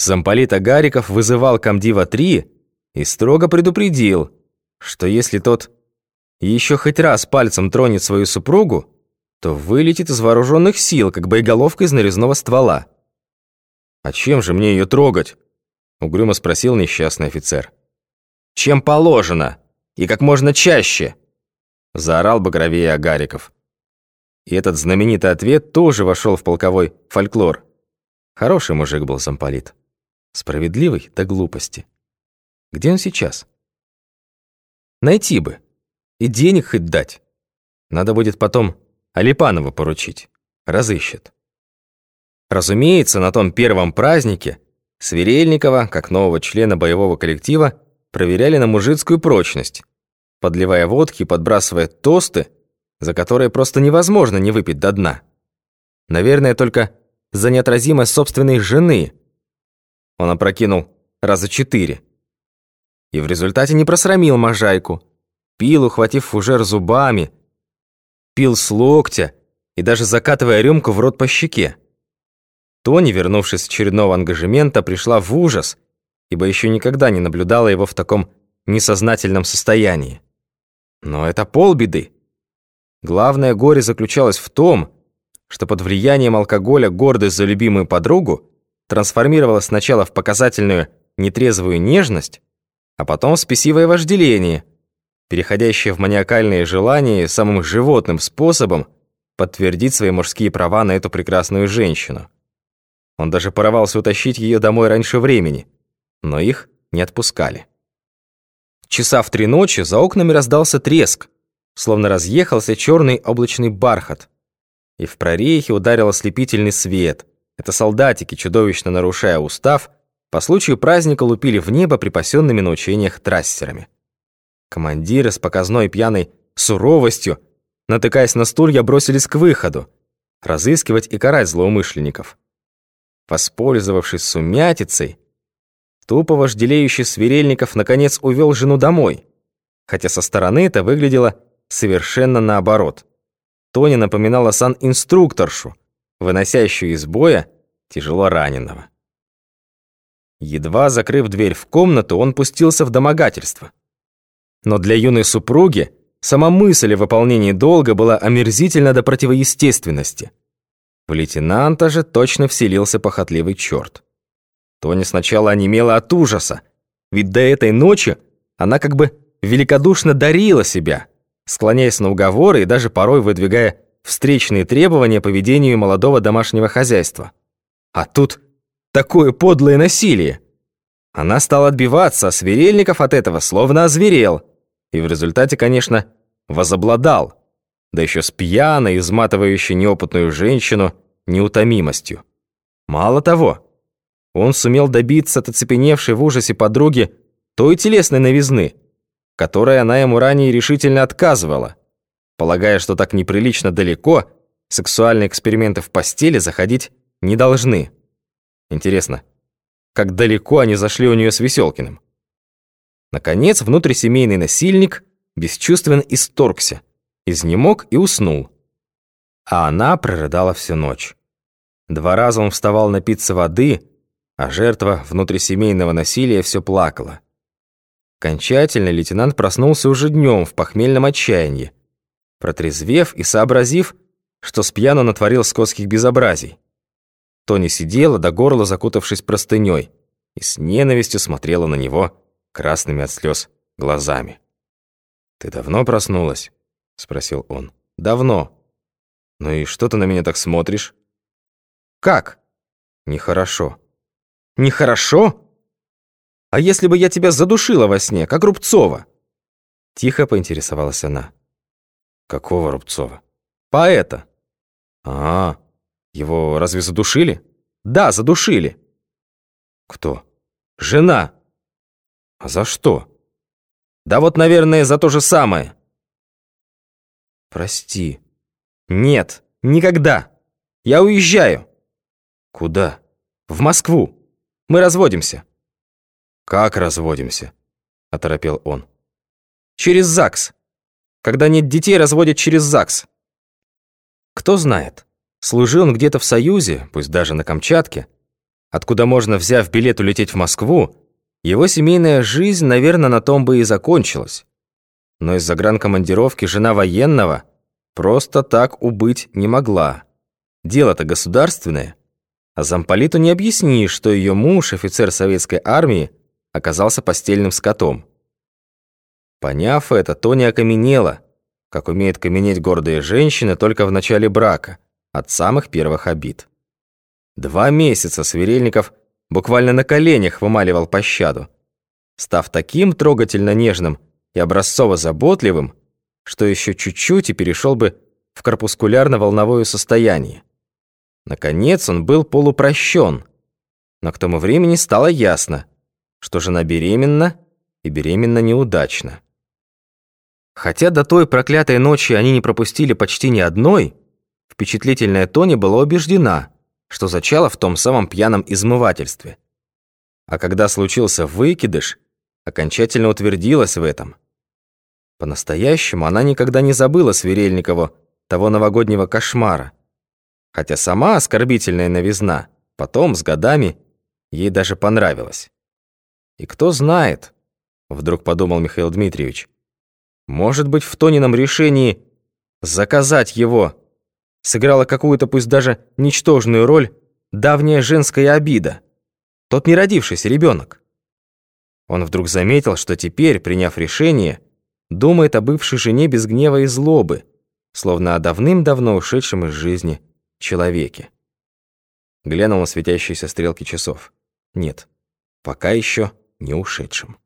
Замполит Агариков вызывал комдива-3 и строго предупредил, что если тот еще хоть раз пальцем тронет свою супругу, то вылетит из вооруженных сил, как боеголовка из нарезного ствола. «А чем же мне ее трогать?» — угрюмо спросил несчастный офицер. «Чем положено, и как можно чаще!» — заорал багровее Агариков. И этот знаменитый ответ тоже вошел в полковой фольклор. Хороший мужик был замполит. Справедливый до глупости. Где он сейчас? Найти бы. И денег хоть дать. Надо будет потом Алипанова поручить. Разыщет. Разумеется, на том первом празднике Сверельникова, как нового члена боевого коллектива, проверяли на мужицкую прочность, подливая водки и подбрасывая тосты, за которые просто невозможно не выпить до дна. Наверное, только за неотразимость собственной жены. Он опрокинул раза четыре. И в результате не просрамил можайку. Пил, ухватив фужер зубами, пил с локтя и даже закатывая рюмку в рот по щеке. Тони, вернувшись с очередного ангажемента, пришла в ужас, ибо еще никогда не наблюдала его в таком несознательном состоянии. Но это полбеды. Главное горе заключалось в том, что под влиянием алкоголя гордость за любимую подругу трансформировалась сначала в показательную нетрезвую нежность, а потом в спесивое вожделение, переходящее в маниакальные желания самым животным способом подтвердить свои мужские права на эту прекрасную женщину. Он даже порывался утащить ее домой раньше времени, но их не отпускали. Часа в три ночи за окнами раздался треск, словно разъехался черный облачный бархат, и в прорехе ударил ослепительный свет. Это солдатики, чудовищно нарушая устав, по случаю праздника лупили в небо припасенными на учениях трассерами. Командиры с показной пьяной суровостью, натыкаясь на стулья, бросились к выходу, разыскивать и карать злоумышленников. Воспользовавшись сумятицей, Тупо вожделеющий Сверельников наконец увел жену домой, хотя со стороны это выглядело совершенно наоборот. Тони напоминала сан-инструкторшу, выносящую из боя тяжело раненого. Едва закрыв дверь в комнату, он пустился в домогательство. Но для юной супруги сама мысль о выполнении долга была омерзительна до противоестественности. В лейтенанта же точно вселился похотливый черт. Тони сначала онемела от ужаса, ведь до этой ночи она как бы великодушно дарила себя, склоняясь на уговоры и даже порой выдвигая встречные требования по ведению молодого домашнего хозяйства. А тут такое подлое насилие. Она стала отбиваться, а Сверельников от этого словно озверел. И в результате, конечно, возобладал, да еще с пьяной, изматывающей неопытную женщину неутомимостью. Мало того, он сумел добиться от оцепеневшей в ужасе подруги той телесной новизны, которой она ему ранее решительно отказывала, полагая, что так неприлично далеко сексуальные эксперименты в постели заходить не должны. Интересно, как далеко они зашли у нее с Веселкиным? Наконец, внутрисемейный насильник бесчувственно исторгся, изнемог и уснул. А она прорыдала всю ночь. Два раза он вставал напиться воды, а жертва внутрисемейного насилия все плакала. Окончательно лейтенант проснулся уже днем в похмельном отчаянии, протрезвев и сообразив, что с пьяну натворил скотских безобразий. Тони сидела до горла, закутавшись простыней, и с ненавистью смотрела на него красными от слез глазами. «Ты давно проснулась?» — спросил он. «Давно. Ну и что ты на меня так смотришь?» «Как?» «Нехорошо». Нехорошо? А если бы я тебя задушила во сне, как Рубцова?» Тихо поинтересовалась она. «Какого Рубцова?» «Поэта». «А, его разве задушили?» «Да, задушили». «Кто?» «Жена». «А за что?» «Да вот, наверное, за то же самое». «Прости». «Нет, никогда. Я уезжаю». «Куда?» «В Москву». Мы разводимся». «Как разводимся?» – оторопел он. «Через ЗАГС. Когда нет детей, разводят через ЗАГС». Кто знает, служил он где-то в Союзе, пусть даже на Камчатке, откуда можно, взяв билет, улететь в Москву, его семейная жизнь, наверное, на том бы и закончилась. Но из-за гранкомандировки жена военного просто так убыть не могла. Дело-то государственное. А замполиту не объяснишь, что ее муж, офицер советской армии, оказался постельным скотом. Поняв это, Тоня окаменела, как умеет каменеть гордые женщины только в начале брака, от самых первых обид. Два месяца Сверельников буквально на коленях вымаливал пощаду, став таким трогательно нежным и образцово-заботливым, что еще чуть-чуть и перешел бы в корпускулярно-волновое состояние. Наконец он был полупрощен, но к тому времени стало ясно, что жена беременна и беременна неудачно. Хотя до той проклятой ночи они не пропустили почти ни одной, впечатлительная Тони была убеждена, что зачала в том самом пьяном измывательстве. А когда случился выкидыш, окончательно утвердилась в этом. По-настоящему она никогда не забыла Сверельникову того новогоднего кошмара. Хотя сама оскорбительная новизна потом, с годами, ей даже понравилась. И кто знает, вдруг подумал Михаил Дмитриевич, может быть, в Тонином решении заказать его сыграла какую-то, пусть даже ничтожную роль, давняя женская обида, тот не родившийся ребенок. Он вдруг заметил, что теперь, приняв решение, думает о бывшей жене без гнева и злобы, словно о давным-давно ушедшем из жизни человеке. Глянул на светящиеся стрелки часов. Нет, пока еще не ушедшем.